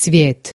цвет.